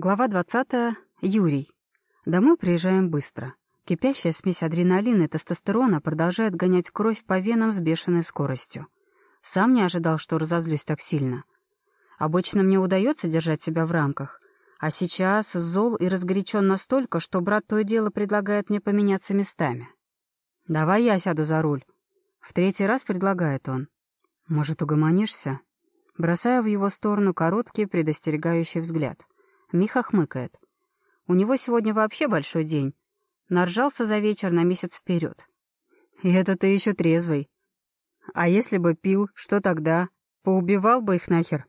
Глава 20. Юрий. Домой приезжаем быстро. Кипящая смесь адреналина и тестостерона продолжает гонять кровь по венам с бешеной скоростью. Сам не ожидал, что разозлюсь так сильно. Обычно мне удается держать себя в рамках, а сейчас зол и разгорячен настолько, что брат то и дело предлагает мне поменяться местами. «Давай я сяду за руль». В третий раз предлагает он. «Может, угомонишься?» Бросаю в его сторону короткий предостерегающий взгляд — Миха хмыкает. У него сегодня вообще большой день. Наржался за вечер на месяц вперед. И это ты еще трезвый. А если бы пил, что тогда? Поубивал бы их нахер?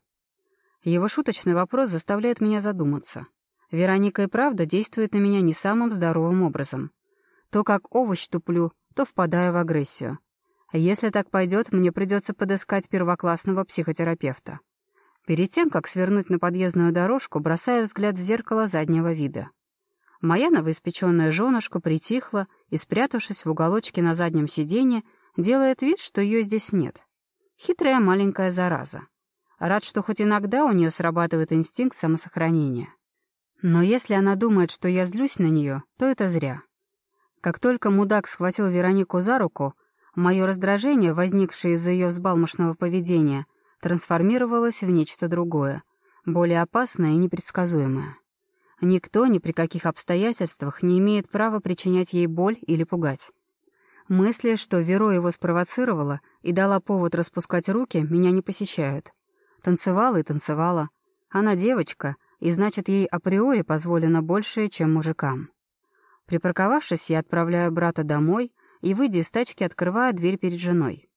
Его шуточный вопрос заставляет меня задуматься. Вероника и правда действует на меня не самым здоровым образом. То как овощ туплю, то впадаю в агрессию. Если так пойдет, мне придется подыскать первоклассного психотерапевта. Перед тем, как свернуть на подъездную дорожку, бросаю взгляд в зеркало заднего вида. Моя новоиспеченная женушка притихла и, спрятавшись в уголочке на заднем сиденье, делает вид, что ее здесь нет. Хитрая маленькая зараза. Рад, что хоть иногда у нее срабатывает инстинкт самосохранения. Но если она думает, что я злюсь на нее, то это зря. Как только мудак схватил Веронику за руку, мое раздражение, возникшее из-за ее взбалмошного поведения, трансформировалась в нечто другое, более опасное и непредсказуемое. Никто ни при каких обстоятельствах не имеет права причинять ей боль или пугать. Мысли, что Веро его спровоцировала и дала повод распускать руки, меня не посещают. Танцевала и танцевала. Она девочка, и значит, ей априори позволено большее, чем мужикам. Припарковавшись, я отправляю брата домой и, выйдя из тачки, открываю дверь перед женой.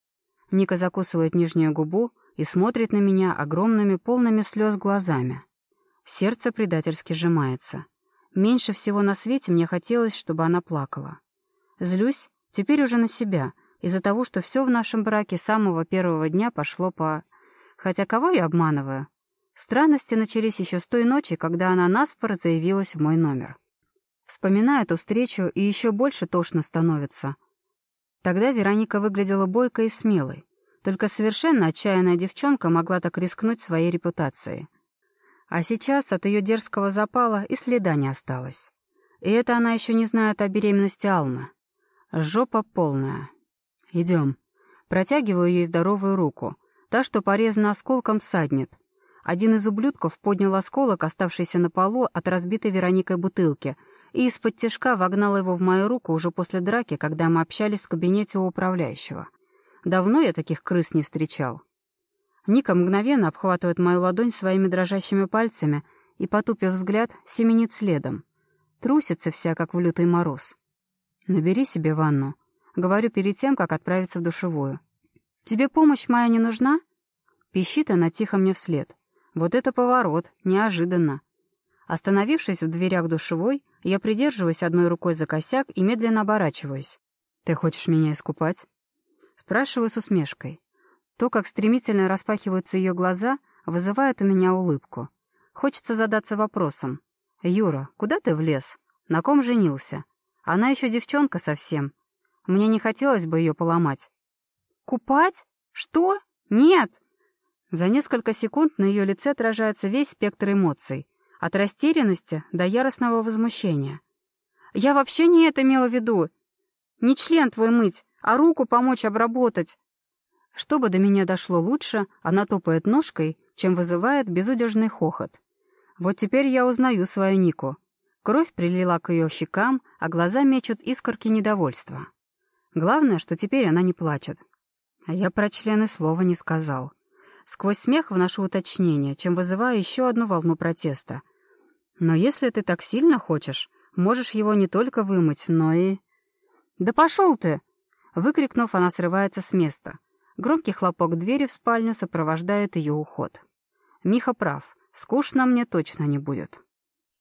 Ника закусывает нижнюю губу, и смотрит на меня огромными полными слез глазами. Сердце предательски сжимается. Меньше всего на свете мне хотелось, чтобы она плакала. Злюсь теперь уже на себя, из-за того, что все в нашем браке с самого первого дня пошло по... Хотя кого я обманываю? Странности начались еще с той ночи, когда она наспор заявилась в мой номер. Вспоминаю эту встречу, и еще больше тошно становится. Тогда Вероника выглядела бойкой и смелой. Только совершенно отчаянная девчонка могла так рискнуть своей репутацией. А сейчас от ее дерзкого запала и следа не осталось. И это она еще не знает о беременности Алмы. Жопа полная. Идем. Протягиваю ей здоровую руку. Та, что порезана осколком, саднет. Один из ублюдков поднял осколок, оставшийся на полу от разбитой Вероникой бутылки, и из-под тяжка вогнал его в мою руку уже после драки, когда мы общались в кабинете у управляющего. Давно я таких крыс не встречал. Ника мгновенно обхватывает мою ладонь своими дрожащими пальцами и, потупив взгляд, семенит следом. Трусится вся, как в лютый мороз. «Набери себе ванну», — говорю перед тем, как отправиться в душевую. «Тебе помощь моя не нужна?» Пищит она тихо мне вслед. Вот это поворот, неожиданно. Остановившись в дверях душевой, я придерживаюсь одной рукой за косяк и медленно оборачиваюсь. «Ты хочешь меня искупать?» Спрашиваю с усмешкой. То, как стремительно распахиваются ее глаза, вызывает у меня улыбку. Хочется задаться вопросом. «Юра, куда ты влез? На ком женился? Она еще девчонка совсем. Мне не хотелось бы ее поломать». «Купать? Что? Нет!» За несколько секунд на ее лице отражается весь спектр эмоций. От растерянности до яростного возмущения. «Я вообще не это имела в виду. Не член твой мыть, а руку помочь обработать. Чтобы до меня дошло лучше, она топает ножкой, чем вызывает безудержный хохот. Вот теперь я узнаю свою Нику. Кровь прилила к ее щекам, а глаза мечут искорки недовольства. Главное, что теперь она не плачет. А я про члены слова не сказал. Сквозь смех вношу уточнение, чем вызываю еще одну волну протеста. Но если ты так сильно хочешь, можешь его не только вымыть, но и... «Да пошел ты!» Выкрикнув, она срывается с места. Громкий хлопок двери в спальню сопровождает ее уход. Миха прав. Скучно мне точно не будет.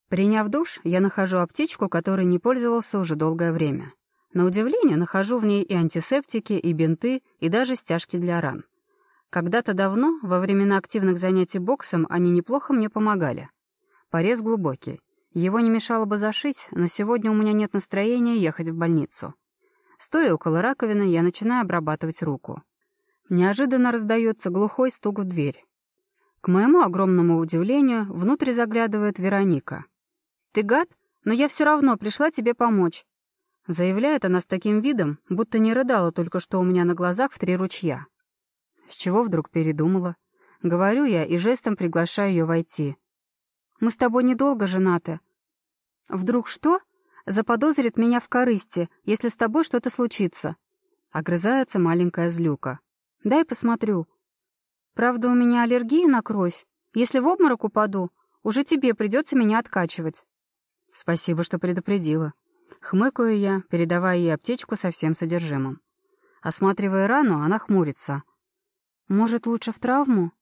Приняв душ, я нахожу аптечку, которой не пользовался уже долгое время. На удивление, нахожу в ней и антисептики, и бинты, и даже стяжки для ран. Когда-то давно, во времена активных занятий боксом, они неплохо мне помогали. Порез глубокий. Его не мешало бы зашить, но сегодня у меня нет настроения ехать в больницу. Стоя около раковины, я начинаю обрабатывать руку. Неожиданно раздается глухой стук в дверь. К моему огромному удивлению, внутрь заглядывает Вероника. «Ты гад, но я все равно пришла тебе помочь», заявляет она с таким видом, будто не рыдала только что у меня на глазах в три ручья. С чего вдруг передумала? Говорю я и жестом приглашаю ее войти. «Мы с тобой недолго женаты». «Вдруг что?» Заподозрит меня в корысти, если с тобой что-то случится. Огрызается маленькая злюка. Дай посмотрю. Правда, у меня аллергия на кровь. Если в обморок упаду, уже тебе придется меня откачивать. Спасибо, что предупредила. Хмыкаю я, передавая ей аптечку со всем содержимым. Осматривая рану, она хмурится. Может, лучше в травму?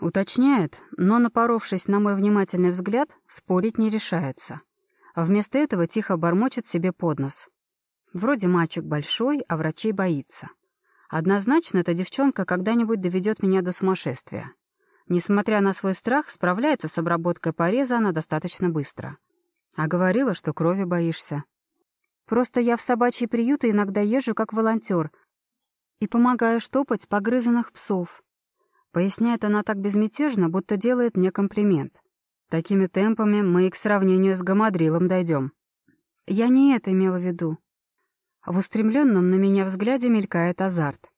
Уточняет, но, напоровшись на мой внимательный взгляд, спорить не решается а вместо этого тихо бормочет себе под нос. Вроде мальчик большой, а врачей боится. Однозначно эта девчонка когда-нибудь доведет меня до сумасшествия. Несмотря на свой страх, справляется с обработкой пореза она достаточно быстро. А говорила, что крови боишься. Просто я в собачьи приюты иногда езжу как волонтер и помогаю штопать погрызанных псов. Поясняет она так безмятежно, будто делает мне комплимент. Такими темпами мы к сравнению с гамадрилом дойдем. Я не это имела в виду. В устремленном на меня взгляде мелькает азарт.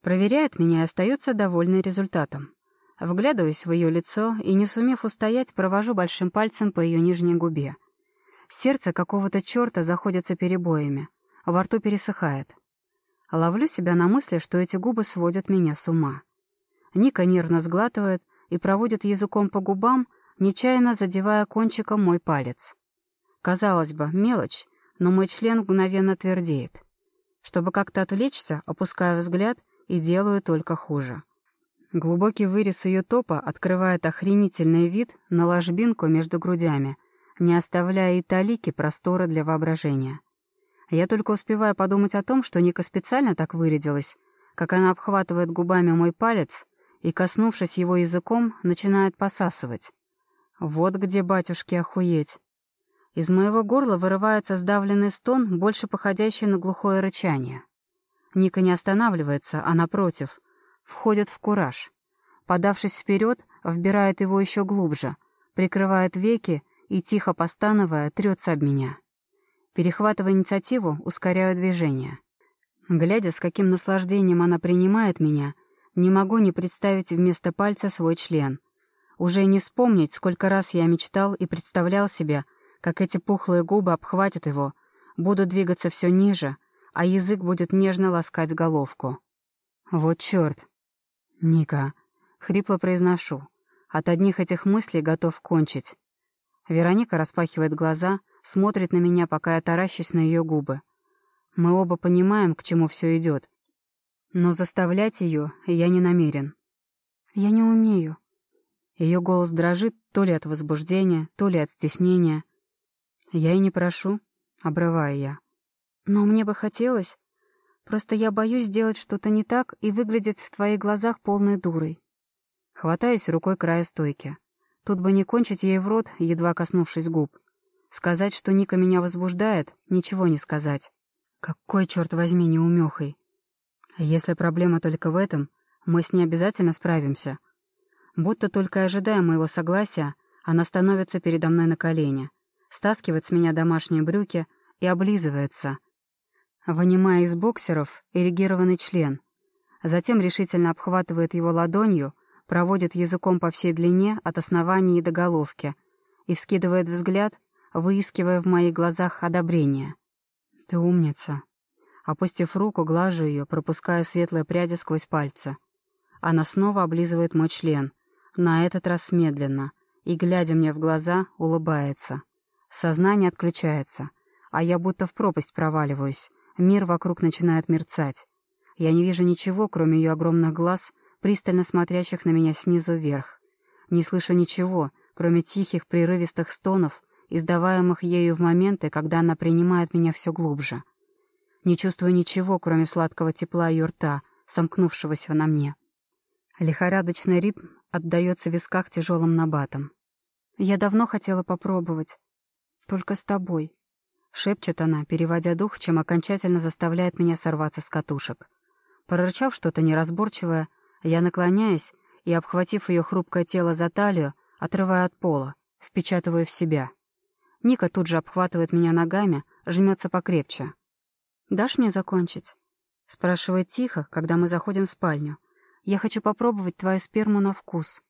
Проверяет меня и остается довольный результатом. Вглядываюсь в ее лицо и, не сумев устоять, провожу большим пальцем по ее нижней губе. Сердце какого-то черта заходится перебоями, во рту пересыхает. Ловлю себя на мысли, что эти губы сводят меня с ума. Ника нервно сглатывает и проводит языком по губам, нечаянно задевая кончиком мой палец. Казалось бы, мелочь, но мой член мгновенно твердеет. Чтобы как-то отвлечься, опускаю взгляд и делаю только хуже. Глубокий вырез ее топа открывает охренительный вид на ложбинку между грудями, не оставляя и талики простора для воображения. Я только успеваю подумать о том, что Ника специально так вырядилась, как она обхватывает губами мой палец и, коснувшись его языком, начинает посасывать. Вот где батюшки охуеть. Из моего горла вырывается сдавленный стон, больше походящий на глухое рычание. Ника не останавливается, а напротив, входит в кураж. Подавшись вперед, вбирает его еще глубже, прикрывает веки и, тихо постановая, трется об меня. Перехватывая инициативу, ускоряю движение. Глядя, с каким наслаждением она принимает меня, не могу не представить вместо пальца свой член — уже не вспомнить, сколько раз я мечтал и представлял себе, как эти пухлые губы обхватят его, будут двигаться все ниже, а язык будет нежно ласкать головку. Вот черт. Ника. Хрипло произношу. От одних этих мыслей готов кончить. Вероника распахивает глаза, смотрит на меня, пока я таращусь на ее губы. Мы оба понимаем, к чему все идет. Но заставлять ее я не намерен. «Я не умею», ее голос дрожит то ли от возбуждения, то ли от стеснения. Я и не прошу, обрываю я. Но мне бы хотелось. Просто я боюсь сделать что-то не так и выглядеть в твоих глазах полной дурой. Хватаюсь рукой края стойки. Тут бы не кончить ей в рот, едва коснувшись губ. Сказать, что Ника меня возбуждает, ничего не сказать. Какой, черт возьми, неумехой. Если проблема только в этом, мы с ней обязательно справимся — Будто только ожидая моего согласия, она становится передо мной на колени, стаскивает с меня домашние брюки и облизывается, вынимая из боксеров эрегированный член. Затем решительно обхватывает его ладонью, проводит языком по всей длине от основания до головки и вскидывает взгляд, выискивая в моих глазах одобрение. «Ты умница». Опустив руку, глажу ее, пропуская светлые пряди сквозь пальцы. Она снова облизывает мой член — на этот раз медленно, и, глядя мне в глаза, улыбается. Сознание отключается, а я будто в пропасть проваливаюсь. Мир вокруг начинает мерцать. Я не вижу ничего, кроме ее огромных глаз, пристально смотрящих на меня снизу вверх. Не слышу ничего, кроме тихих, прерывистых стонов, издаваемых ею в моменты, когда она принимает меня все глубже. Не чувствую ничего, кроме сладкого тепла ее рта, сомкнувшегося на мне. Лихорадочный ритм отдается в висках тяжелым набатом. «Я давно хотела попробовать. Только с тобой», — шепчет она, переводя дух, чем окончательно заставляет меня сорваться с катушек. Прорычав что-то неразборчивое, я наклоняюсь и, обхватив ее хрупкое тело за талию, отрываю от пола, впечатываю в себя. Ника тут же обхватывает меня ногами, жмется покрепче. «Дашь мне закончить?» Спрашивает тихо, когда мы заходим в спальню. «Я хочу попробовать твою сперму на вкус».